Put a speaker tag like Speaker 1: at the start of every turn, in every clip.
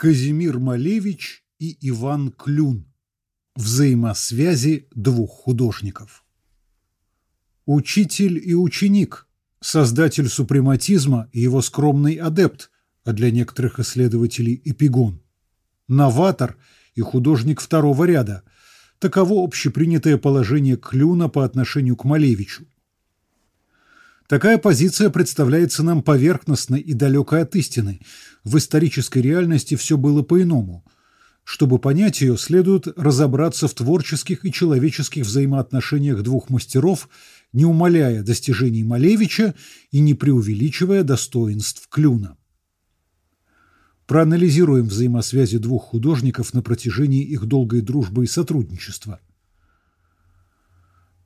Speaker 1: Казимир Малевич и Иван Клюн. Взаимосвязи двух художников. Учитель и ученик, создатель супрематизма и его скромный адепт, а для некоторых исследователей эпигон. Новатор и художник второго ряда. Таково общепринятое положение Клюна по отношению к Малевичу. Такая позиция представляется нам поверхностной и далекой от истины. В исторической реальности все было по-иному. Чтобы понять ее, следует разобраться в творческих и человеческих взаимоотношениях двух мастеров, не умаляя достижений Малевича и не преувеличивая достоинств Клюна. Проанализируем взаимосвязи двух художников на протяжении их долгой дружбы и сотрудничества –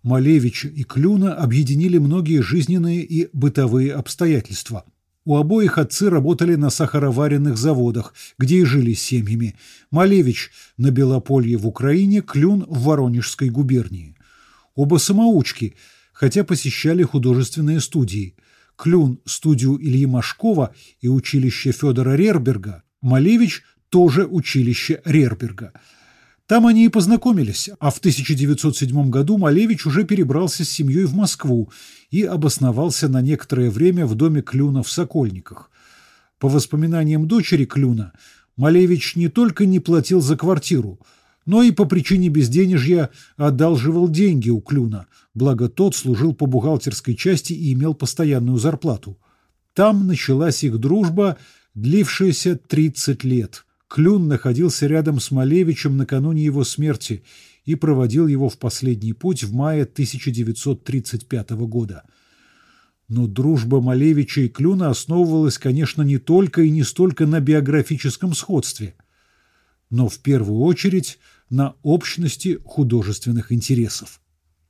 Speaker 1: Малевича и Клюна объединили многие жизненные и бытовые обстоятельства. У обоих отцы работали на сахароваренных заводах, где и жили семьями. Малевич на Белополье в Украине, Клюн в Воронежской губернии. Оба самоучки, хотя посещали художественные студии. Клюн – студию Ильи Машкова и училище Федора Рерберга, Малевич – тоже училище Рерберга – там они и познакомились, а в 1907 году Малевич уже перебрался с семьей в Москву и обосновался на некоторое время в доме Клюна в Сокольниках. По воспоминаниям дочери Клюна, Малевич не только не платил за квартиру, но и по причине безденежья одалживал деньги у Клюна, благо тот служил по бухгалтерской части и имел постоянную зарплату. Там началась их дружба, длившаяся 30 лет – Клюн находился рядом с Малевичем накануне его смерти и проводил его в последний путь в мае 1935 года. Но дружба Малевича и Клюна основывалась, конечно, не только и не столько на биографическом сходстве, но в первую очередь на общности художественных интересов.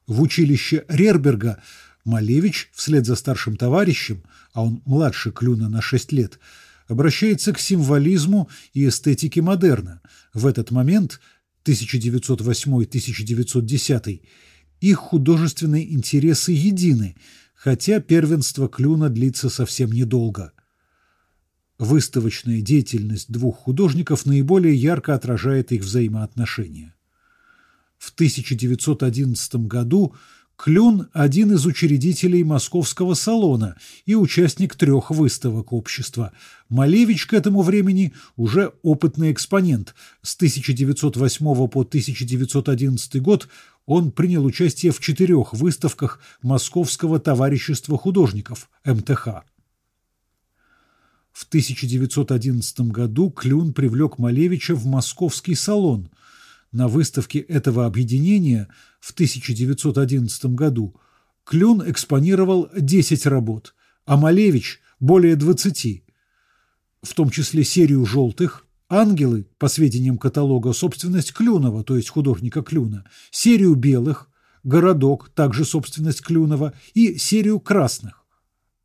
Speaker 1: В училище Рерберга Малевич вслед за старшим товарищем, а он младше Клюна на 6 лет, обращается к символизму и эстетике модерна. В этот момент, 1908-1910, их художественные интересы едины, хотя первенство Клюна длится совсем недолго. Выставочная деятельность двух художников наиболее ярко отражает их взаимоотношения. В 1911 году Клюн – один из учредителей Московского салона и участник трех выставок общества. Малевич к этому времени уже опытный экспонент. С 1908 по 1911 год он принял участие в четырех выставках Московского товарищества художников МТХ. В 1911 году Клюн привлек Малевича в Московский салон – на выставке этого объединения в 1911 году Клюн экспонировал 10 работ, а Малевич – более 20, в том числе серию «Желтых», «Ангелы», по сведениям каталога, собственность Клюнова, то есть художника Клюна, серию «Белых», «Городок», также собственность Клюнова, и серию «Красных».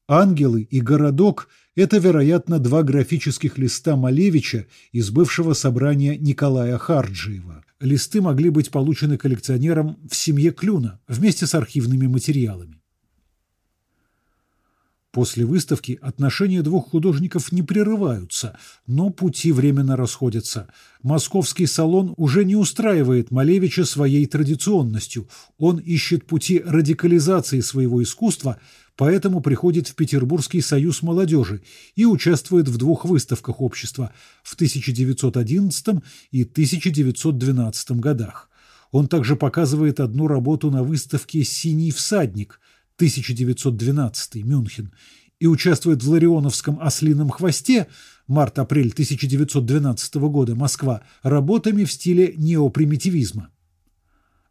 Speaker 1: «Ангелы» и «Городок» – это, вероятно, два графических листа Малевича из бывшего собрания Николая Харджиева листы могли быть получены коллекционером в семье Клюна вместе с архивными материалами. После выставки отношения двух художников не прерываются, но пути временно расходятся. Московский салон уже не устраивает Малевича своей традиционностью. Он ищет пути радикализации своего искусства, поэтому приходит в Петербургский союз молодежи и участвует в двух выставках общества в 1911 и 1912 годах. Он также показывает одну работу на выставке «Синий всадник» 1912 Мюнхен и участвует в Ларионовском «Ослином хвосте» март-апрель 1912 года Москва работами в стиле неопримитивизма.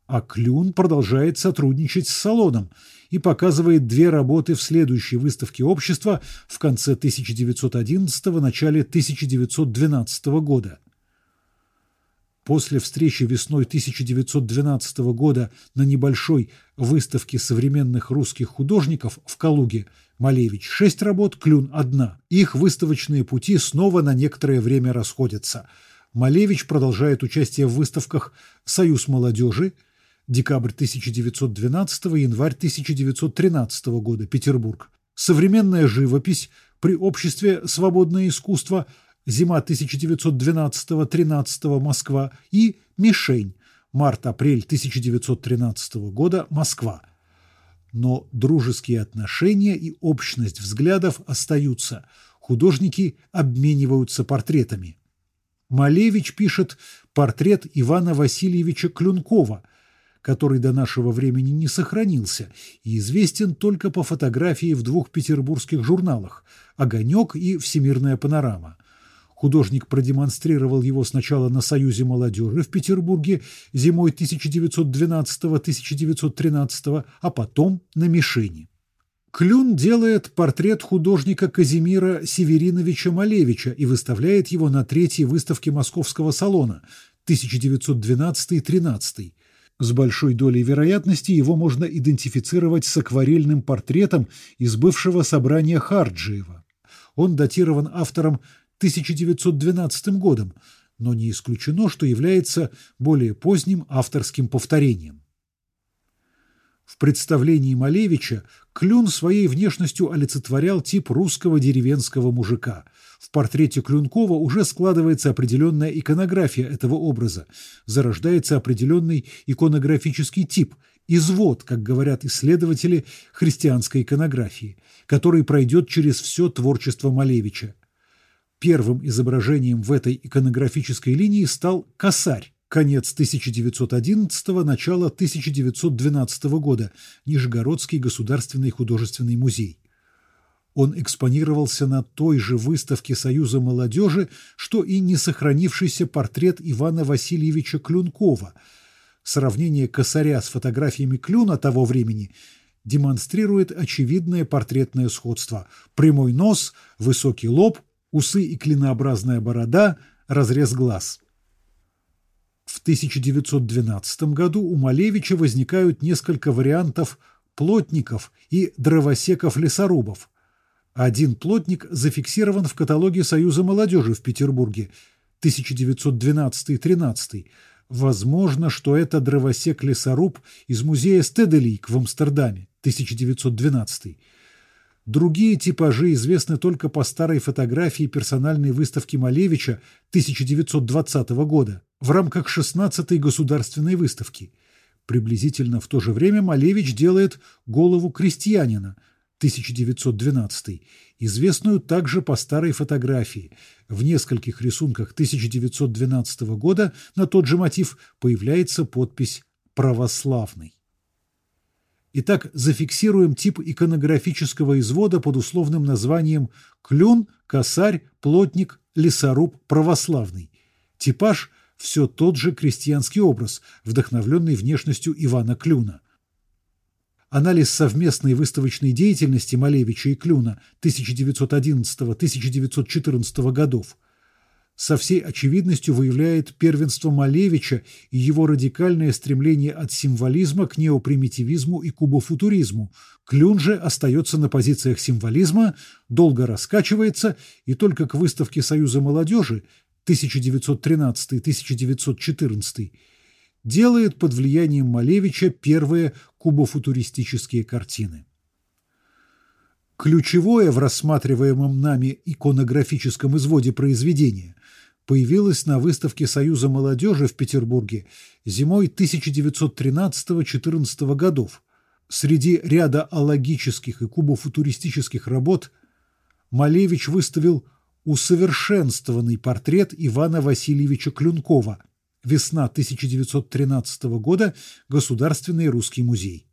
Speaker 1: А Клюн продолжает сотрудничать с салоном и показывает две работы в следующей выставке общества в конце 1911 – начале 1912 года. После встречи весной 1912 года на небольшой выставке современных русских художников в Калуге Малевич шесть работ, Клюн одна. Их выставочные пути снова на некоторое время расходятся. Малевич продолжает участие в выставках «Союз молодежи», декабрь 1912 январь 1913 года, Петербург. Современная живопись при обществе «Свободное искусство» зима 1912-13 Москва и «Мишень» март-апрель 1913 года Москва. Но дружеские отношения и общность взглядов остаются. Художники обмениваются портретами. Малевич пишет портрет Ивана Васильевича Клюнкова, который до нашего времени не сохранился и известен только по фотографии в двух петербургских журналах «Огонек» и «Всемирная панорама». Художник продемонстрировал его сначала на Союзе молодежи в Петербурге зимой 1912-1913, а потом на Мишени. Клюн делает портрет художника Казимира Севериновича Малевича и выставляет его на третьей выставке Московского салона 1912-13. С большой долей вероятности его можно идентифицировать с акварельным портретом из бывшего собрания Харджиева. Он датирован автором 1912 годом, но не исключено, что является более поздним авторским повторением. В представлении Малевича Клюн своей внешностью олицетворял тип русского деревенского мужика. В портрете Клюнкова уже складывается определенная иконография этого образа, зарождается определенный иконографический тип, извод, как говорят исследователи христианской иконографии, который пройдет через все творчество Малевича. Первым изображением в этой иконографической линии стал косарь, конец 1911 начало 1912 года, Нижегородский государственный художественный музей. Он экспонировался на той же выставке Союза молодежи, что и не сохранившийся портрет Ивана Васильевича Клюнкова. Сравнение косаря с фотографиями Клюна того времени демонстрирует очевидное портретное сходство. Прямой нос, высокий лоб, усы и клинообразная борода, разрез глаз. В 1912 году у Малевича возникают несколько вариантов плотников и дровосеков-лесорубов. Один плотник зафиксирован в каталоге Союза молодежи в Петербурге 1912-13. Возможно, что это дровосек-лесоруб из музея Стеделик в Амстердаме 1912 Другие типажи известны только по старой фотографии персональной выставки Малевича 1920 года в рамках 16-й государственной выставки. Приблизительно в то же время Малевич делает «Голову крестьянина» 1912, известную также по старой фотографии. В нескольких рисунках 1912 года на тот же мотив появляется подпись «Православный». Итак, зафиксируем тип иконографического извода под условным названием «клюн», «косарь», «плотник», «лесоруб», «православный». Типаж – все тот же крестьянский образ, вдохновленный внешностью Ивана Клюна. Анализ совместной выставочной деятельности Малевича и Клюна 1911-1914 годов – со всей очевидностью выявляет первенство Малевича и его радикальное стремление от символизма к неопримитивизму и кубофутуризму. Клюн же остается на позициях символизма, долго раскачивается и только к выставке Союза молодежи 1913-1914 делает под влиянием Малевича первые кубофутуристические картины. Ключевое в рассматриваемом нами иконографическом изводе произведения появилось на выставке Союза молодежи в Петербурге зимой 1913-14 годов. Среди ряда алогических и кубофутуристических работ Малевич выставил усовершенствованный портрет Ивана Васильевича Клюнкова «Весна 1913 года. Государственный русский музей».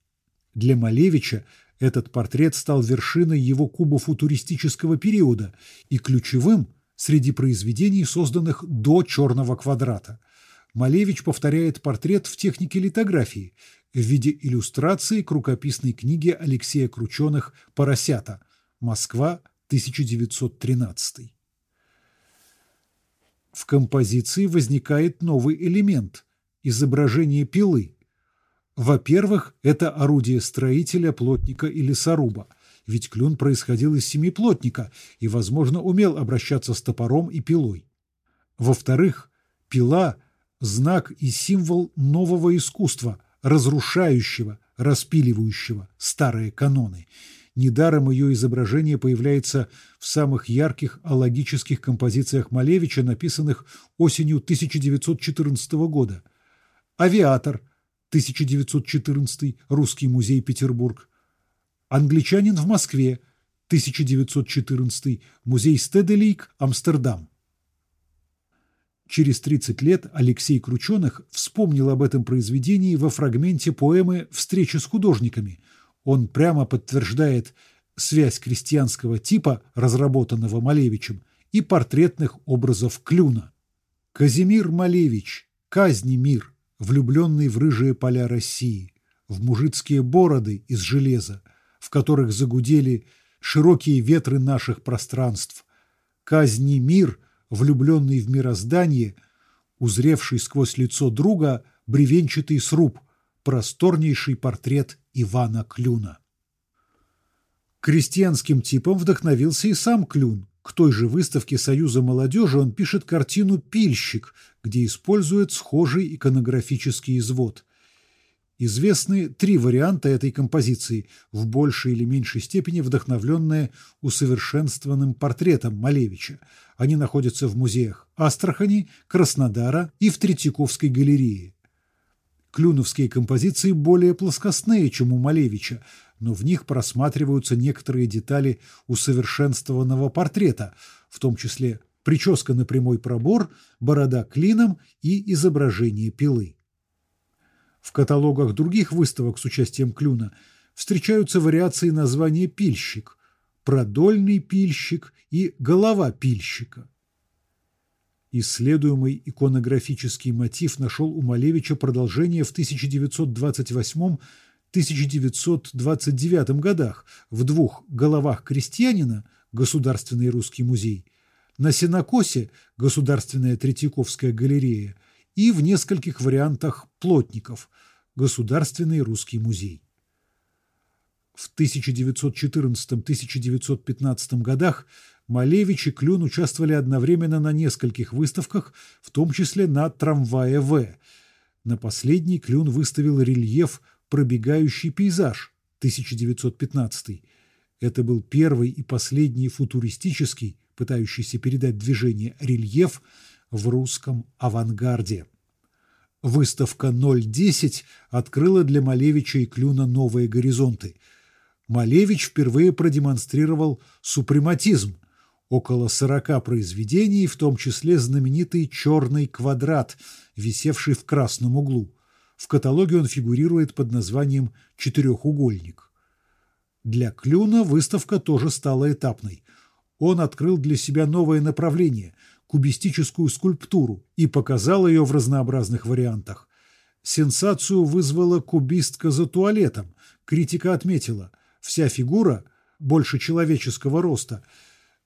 Speaker 1: Для Малевича этот портрет стал вершиной его кубофутуристического периода и ключевым среди произведений, созданных до «Черного квадрата». Малевич повторяет портрет в технике литографии в виде иллюстрации к рукописной книге Алексея Крученых «Поросята. Москва, 1913». В композиции возникает новый элемент – изображение пилы, во-первых, это орудие строителя, плотника или лесоруба, ведь клюн происходил из семьи плотника и, возможно, умел обращаться с топором и пилой. Во-вторых, пила – знак и символ нового искусства, разрушающего, распиливающего старые каноны. Недаром ее изображение появляется в самых ярких алогических композициях Малевича, написанных осенью 1914 года. «Авиатор» 1914, Русский музей Петербург. «Англичанин в Москве» 1914, Музей Стеделик, Амстердам. Через 30 лет Алексей Крученых вспомнил об этом произведении во фрагменте поэмы «Встреча с художниками», он прямо подтверждает связь крестьянского типа, разработанного Малевичем, и портретных образов Клюна. Казимир Малевич, казни мир, влюбленный в рыжие поля России, в мужицкие бороды из железа, в которых загудели широкие ветры наших пространств. Казни мир, влюбленный в мироздание, узревший сквозь лицо друга бревенчатый сруб, просторнейший портрет Ивана Клюна. Крестьянским типом вдохновился и сам Клюн. К той же выставке Союза молодежи он пишет картину «Пильщик», где использует схожий иконографический извод. Известны три варианта этой композиции, в большей или меньшей степени вдохновленные усовершенствованным портретом Малевича. Они находятся в музеях Астрахани, Краснодара и в Третьяковской галерее. Клюновские композиции более плоскостные, чем у Малевича, но в них просматриваются некоторые детали усовершенствованного портрета, в том числе прическа на прямой пробор, борода клином и изображение пилы. В каталогах других выставок с участием Клюна встречаются вариации названия «пильщик», «продольный пильщик» и «голова пильщика». Исследуемый иконографический мотив нашел у Малевича продолжение в 1928-1929 годах в двух «Головах крестьянина» Государственный русский музей, на Сенокосе Государственная Третьяковская галерея и в нескольких вариантах «Плотников» Государственный русский музей. В 1914-1915 годах Малевич и Клюн участвовали одновременно на нескольких выставках, в том числе на «Трамвае В». На последний Клюн выставил рельеф «Пробегающий пейзаж» 1915. Это был первый и последний футуристический, пытающийся передать движение рельеф в русском авангарде. Выставка 010 открыла для Малевича и Клюна новые горизонты. Малевич впервые продемонстрировал супрематизм, около 40 произведений, в том числе знаменитый «Черный квадрат», висевший в красном углу. В каталоге он фигурирует под названием «Четырехугольник». Для Клюна выставка тоже стала этапной. Он открыл для себя новое направление – кубистическую скульптуру и показал ее в разнообразных вариантах. Сенсацию вызвала кубистка за туалетом. Критика отметила – вся фигура, больше человеческого роста –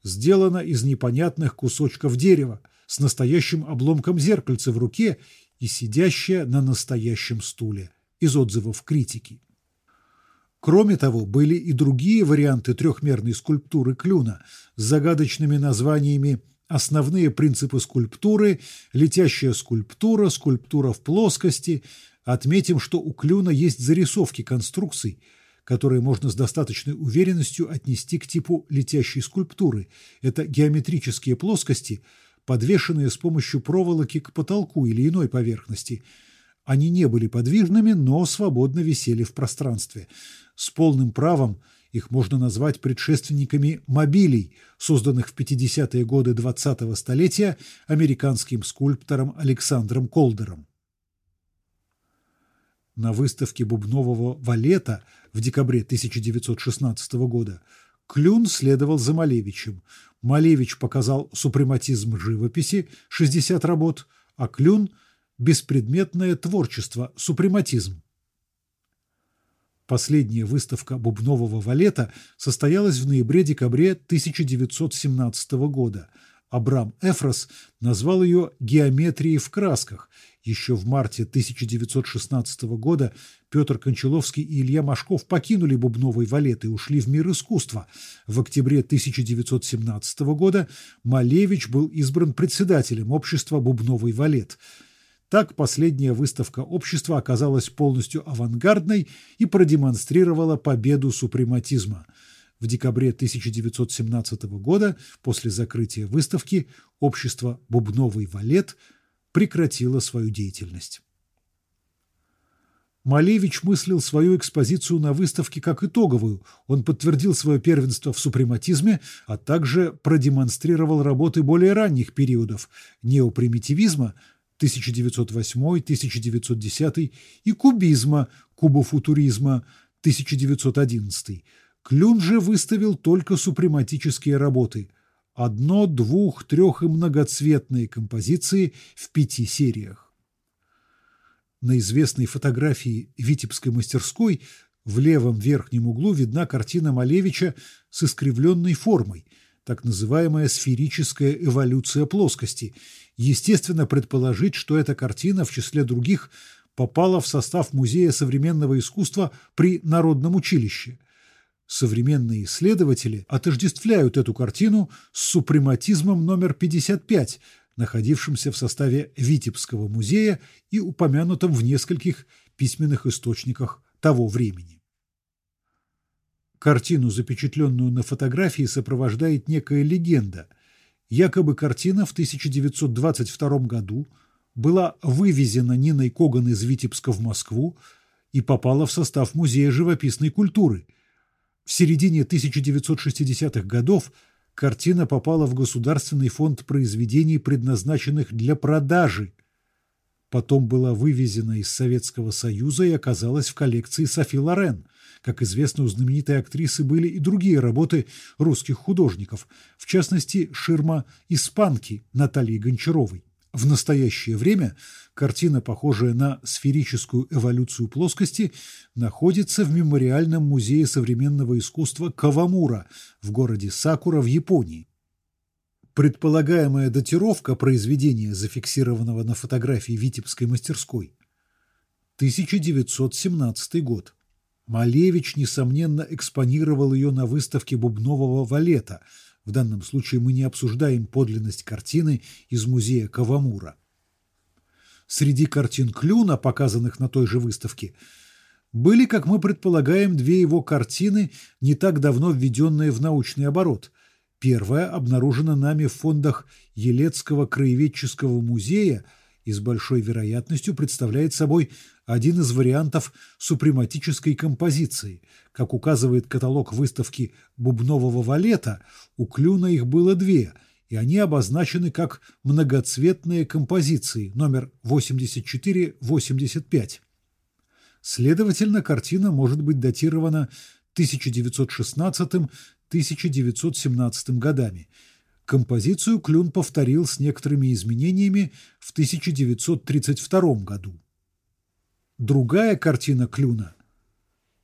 Speaker 1: сделана из непонятных кусочков дерева, с настоящим обломком зеркальца в руке и сидящая на настоящем стуле, из отзывов критики. Кроме того, были и другие варианты трехмерной скульптуры Клюна с загадочными названиями «Основные принципы скульптуры», «Летящая скульптура», «Скульптура в плоскости». Отметим, что у Клюна есть зарисовки конструкций – которые можно с достаточной уверенностью отнести к типу летящей скульптуры. Это геометрические плоскости, подвешенные с помощью проволоки к потолку или иной поверхности. Они не были подвижными, но свободно висели в пространстве. С полным правом их можно назвать предшественниками мобилей, созданных в 50-е годы 20-го столетия американским скульптором Александром Колдером. На выставке бубнового валета в декабре 1916 года Клюн следовал за Малевичем. Малевич показал супрематизм живописи, 60 работ, а Клюн – беспредметное творчество, супрематизм. Последняя выставка бубнового валета состоялась в ноябре-декабре 1917 года. Абрам Эфрос назвал ее «геометрией в красках», еще в марте 1916 года Петр Кончаловский и Илья Машков покинули Бубновый валет и ушли в мир искусства. В октябре 1917 года Малевич был избран председателем общества «Бубновый валет». Так последняя выставка общества оказалась полностью авангардной и продемонстрировала победу супрематизма. В декабре 1917 года, после закрытия выставки, общество «Бубновый валет» прекратило свою деятельность. Малевич мыслил свою экспозицию на выставке как итоговую. Он подтвердил свое первенство в супрематизме, а также продемонстрировал работы более ранних периодов неопримитивизма 1908-1910 и кубизма, кубофутуризма 1911. Клюн же выставил только супрематические работы – одно-, двух-, трех- и многоцветные композиции в пяти сериях. На известной фотографии Витебской мастерской в левом верхнем углу видна картина Малевича с искривленной формой, так называемая сферическая эволюция плоскости. Естественно предположить, что эта картина, в числе других, попала в состав Музея современного искусства при Народном училище. Современные исследователи отождествляют эту картину с супрематизмом номер 55, находившимся в составе Витебского музея и упомянутым в нескольких письменных источниках того времени. Картину, запечатленную на фотографии, сопровождает некая легенда. Якобы картина в 1922 году была вывезена Ниной Коган из Витебска в Москву и попала в состав Музея живописной культуры. В середине 1960-х годов картина попала в Государственный фонд произведений, предназначенных для продажи. Потом была вывезена из Советского Союза и оказалась в коллекции Софи Лорен. Как известно, у знаменитой актрисы были и другие работы русских художников, в частности, ширма «Испанки» Натальи Гончаровой. В настоящее время картина, похожая на сферическую эволюцию плоскости, находится в Мемориальном музее современного искусства Кавамура в городе Сакура в Японии. Предполагаемая датировка произведения, зафиксированного на фотографии Витебской мастерской, 1917 год. Малевич, несомненно, экспонировал ее на выставке бубнового валета – в данном случае мы не обсуждаем подлинность картины из музея Кавамура. Среди картин Клюна, показанных на той же выставке, были, как мы предполагаем, две его картины, не так давно введенные в научный оборот. Первая обнаружена нами в фондах Елецкого краеведческого музея и с большой вероятностью представляет собой один из вариантов супрематической композиции. Как указывает каталог выставки «Бубнового валета», у Клюна их было две, и они обозначены как многоцветные композиции номер 84-85. Следовательно, картина может быть датирована 1916-1917 годами – Композицию Клюн повторил с некоторыми изменениями в 1932 году. Другая картина Клюна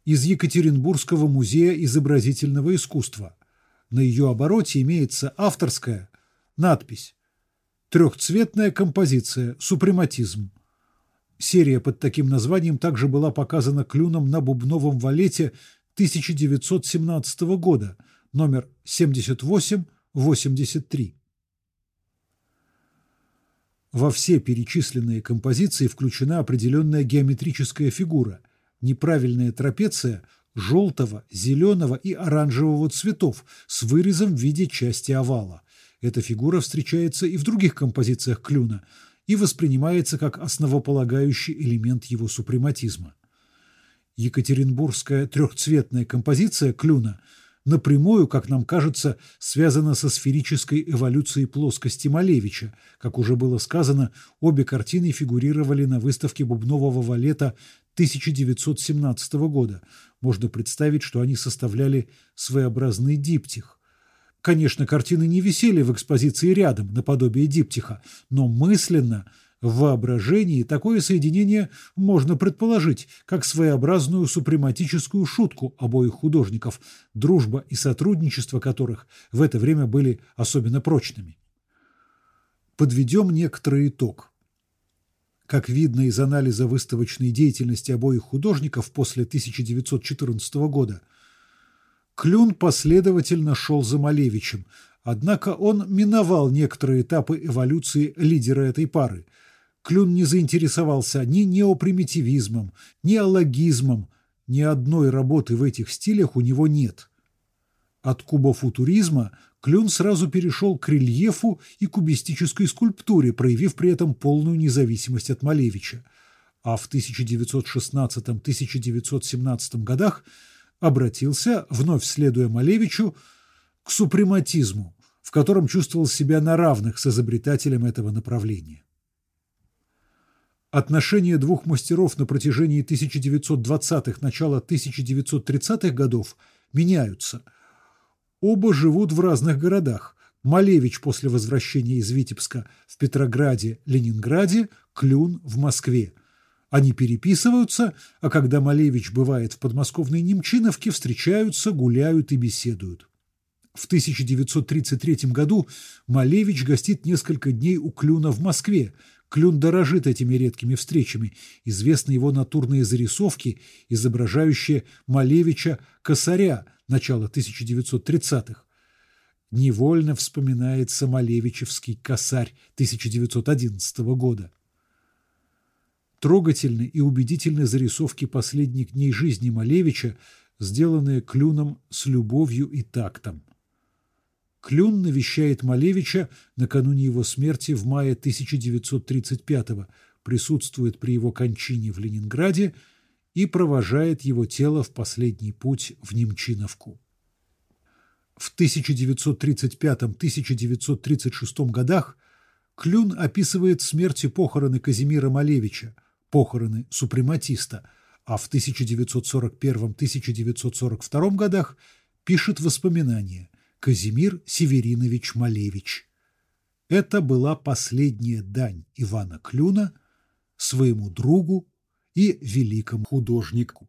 Speaker 1: из Екатеринбургского музея изобразительного искусства. На ее обороте имеется авторская надпись «Трехцветная композиция. Супрематизм». Серия под таким названием также была показана Клюном на бубновом валете 1917 года, номер 78 83. Во все перечисленные композиции включена определенная геометрическая фигура, неправильная трапеция желтого, зеленого и оранжевого цветов с вырезом в виде части овала. Эта фигура встречается и в других композициях Клюна и воспринимается как основополагающий элемент его супрематизма. Екатеринбургская трехцветная композиция Клюна – напрямую, как нам кажется, связано со сферической эволюцией плоскости Малевича. Как уже было сказано, обе картины фигурировали на выставке Бубнового валета 1917 года. Можно представить, что они составляли своеобразный диптих. Конечно, картины не висели в экспозиции рядом, наподобие диптиха, но мысленно – в воображении такое соединение можно предположить как своеобразную супрематическую шутку обоих художников, дружба и сотрудничество которых в это время были особенно прочными. Подведем некоторый итог. Как видно из анализа выставочной деятельности обоих художников после 1914 года, Клюн последовательно шел за Малевичем, однако он миновал некоторые этапы эволюции лидера этой пары – Клюн не заинтересовался ни неопримитивизмом, ни аллогизмом, ни одной работы в этих стилях у него нет. От кубофутуризма Клюн сразу перешел к рельефу и кубистической скульптуре, проявив при этом полную независимость от Малевича, а в 1916-1917 годах обратился, вновь следуя Малевичу, к супрематизму, в котором чувствовал себя на равных с изобретателем этого направления. Отношения двух мастеров на протяжении 1920-х, начала 1930-х годов меняются. Оба живут в разных городах. Малевич после возвращения из Витебска в Петрограде, Ленинграде, Клюн в Москве. Они переписываются, а когда Малевич бывает в подмосковной Немчиновке, встречаются, гуляют и беседуют. В 1933 году Малевич гостит несколько дней у Клюна в Москве, Клюн дорожит этими редкими встречами. Известны его натурные зарисовки, изображающие Малевича Косаря начала 1930-х. Невольно вспоминается Малевичевский косарь 1911 года. Трогательны и убедительны зарисовки последних дней жизни Малевича, сделанные Клюном с любовью и тактом. Клюн навещает Малевича накануне его смерти в мае 1935-го, присутствует при его кончине в Ленинграде и провожает его тело в последний путь в Немчиновку. В 1935-1936 годах Клюн описывает смерть и похороны Казимира Малевича, похороны супрематиста, а в 1941-1942 годах пишет воспоминания Казимир Северинович Малевич. Это была последняя дань Ивана Клюна своему другу и великому художнику.